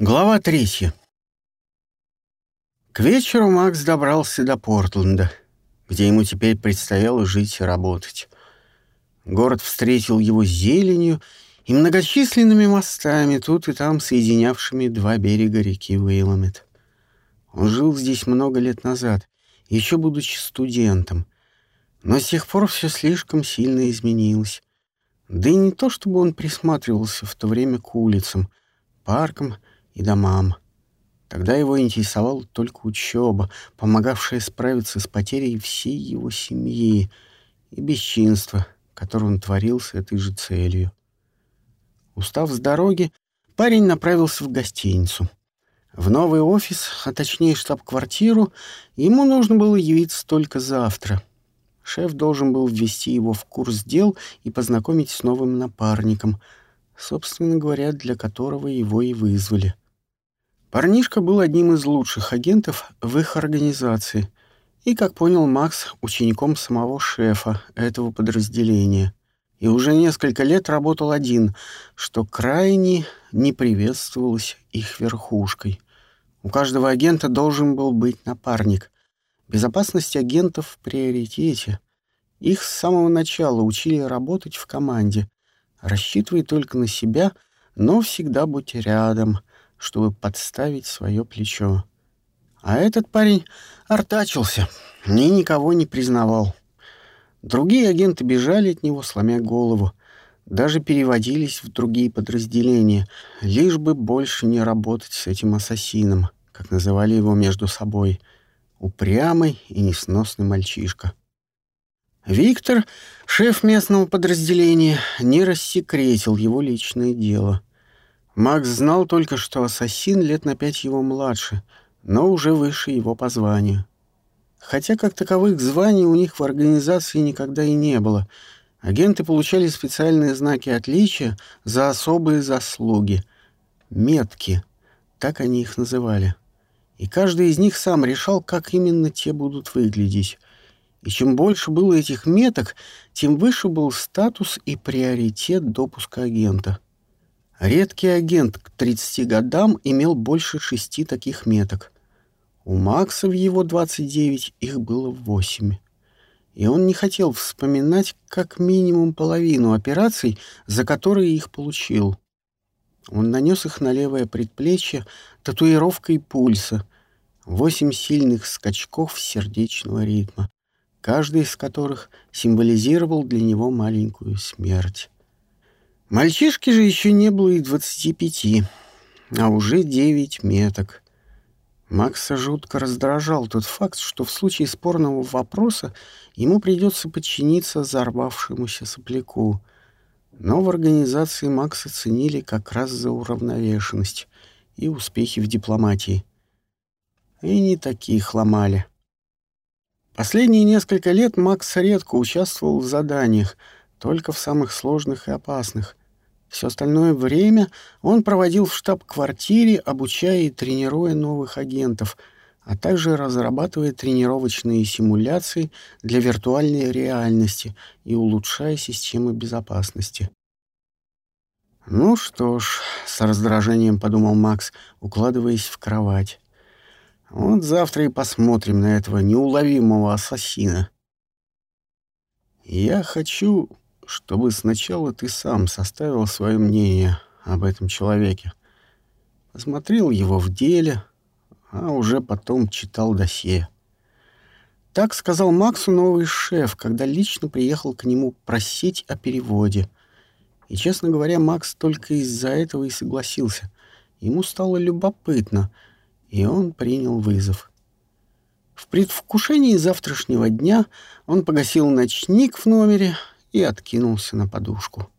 Глава третья. К вечеру Макс добрался до Портленда, где ему теперь предстояло жить и работать. Город встретил его зеленью и многочисленными мостами, тут и там соединявшими два берега реки Уэйламет. Он жил здесь много лет назад, еще будучи студентом, но с тех пор все слишком сильно изменилось. Да и не то, чтобы он присматривался в то время к улицам, паркам и домам. Тогда его интересовала только учеба, помогавшая справиться с потерей всей его семьи, и бесчинство, которое он творил с этой же целью. Устав с дороги, парень направился в гостиницу. В новый офис, а точнее штаб-квартиру, ему нужно было явиться только завтра. Шеф должен был ввести его в курс дел и познакомить с новым напарником, собственно говоря, для которого его и вызвали — Парнишка был одним из лучших агентов в их организации и, как понял Макс, учеником самого шефа этого подразделения. И уже несколько лет работал один, что крайне не приветствовалось их верхушкой. У каждого агента должен был быть напарник. Безопасность агентов в приоритете. Их с самого начала учили работать в команде. Рассчитывай только на себя, но всегда будь рядом — чтобы подставить свое плечо. А этот парень артачился, ни никого не признавал. Другие агенты бежали от него, сломя голову, даже переводились в другие подразделения, лишь бы больше не работать с этим ассасином, как называли его между собой, упрямый и несносный мальчишка. Виктор, шеф местного подразделения, не рассекретил его личное дело — Макс знал только, что ассасин лет на пять его младше, но уже выше его по званию. Хотя как таковых званий у них в организации никогда и не было. Агенты получали специальные знаки отличия за особые заслуги. Метки, так они их называли. И каждый из них сам решал, как именно те будут выглядеть. И чем больше было этих меток, тем выше был статус и приоритет допуска агента — Редкий агент к 30 годам имел больше шести таких меток. У Макса в его 29 их было восемь. И он не хотел вспоминать как минимум половину операций, за которые их получил. Он нанес их на левое предплечье татуировкой пульса. Восемь сильных скачков сердечного ритма, каждый из которых символизировал для него маленькую смерть. Мальчишке же еще не было и двадцати пяти, а уже девять меток. Макса жутко раздражал тот факт, что в случае спорного вопроса ему придется подчиниться взорвавшемуся сопляку. Но в организации Макса ценили как раз за уравновешенность и успехи в дипломатии. И не таких ломали. Последние несколько лет Макс редко участвовал в заданиях, только в самых сложных и опасных. Все остальное время он проводил в штаб-квартире, обучая и тренируя новых агентов, а также разрабатывая тренировочные симуляции для виртуальной реальности и улучшая системы безопасности. «Ну что ж», — с раздражением подумал Макс, укладываясь в кровать. «Вот завтра и посмотрим на этого неуловимого ассасина». «Я хочу чтобы сначала ты сам составил свое мнение об этом человеке. Посмотрел его в деле, а уже потом читал досье. Так сказал Максу новый шеф, когда лично приехал к нему просить о переводе. И, честно говоря, Макс только из-за этого и согласился. Ему стало любопытно, и он принял вызов. В предвкушении завтрашнего дня он погасил ночник в номере и откинулся на подушку.